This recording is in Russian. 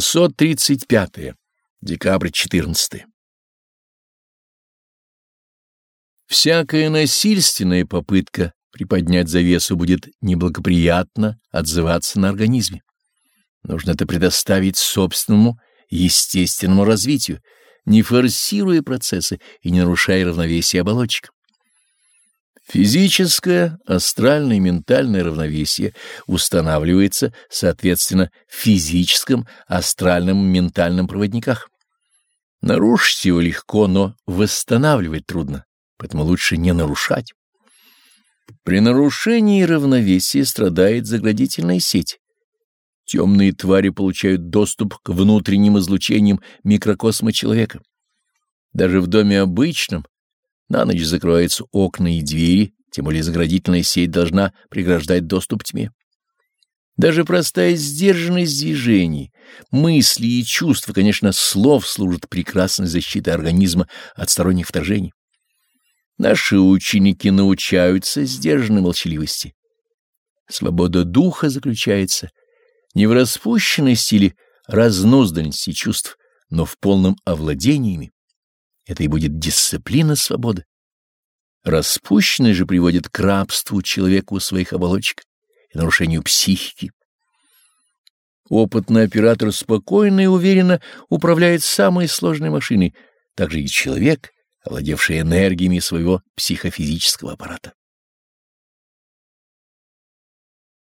635. Декабрь 14. Всякая насильственная попытка приподнять завесу будет неблагоприятно отзываться на организме. Нужно это предоставить собственному естественному развитию, не форсируя процессы и не нарушая равновесие оболочек. Физическое, астральное и ментальное равновесие устанавливается, соответственно, в физическом, астральном и ментальном проводниках. Нарушить его легко, но восстанавливать трудно, поэтому лучше не нарушать. При нарушении равновесия страдает заградительная сеть. Темные твари получают доступ к внутренним излучениям микрокосма человека. Даже в доме обычном на ночь закроются окна и двери, тем более заградительная сеть должна преграждать доступ тьме. Даже простая сдержанность движений, мысли и чувства, конечно, слов служат прекрасной защитой организма от сторонних вторжений. Наши ученики научаются сдержанной молчаливости. Свобода духа заключается не в распущенности или разнузданности чувств, но в полном овладении ими. Это и будет дисциплина свободы. Распущенность же приводит к рабству человека у своих оболочек и нарушению психики. Опытный оператор спокойно и уверенно управляет самой сложной машиной, также и человек, овладевший энергиями своего психофизического аппарата.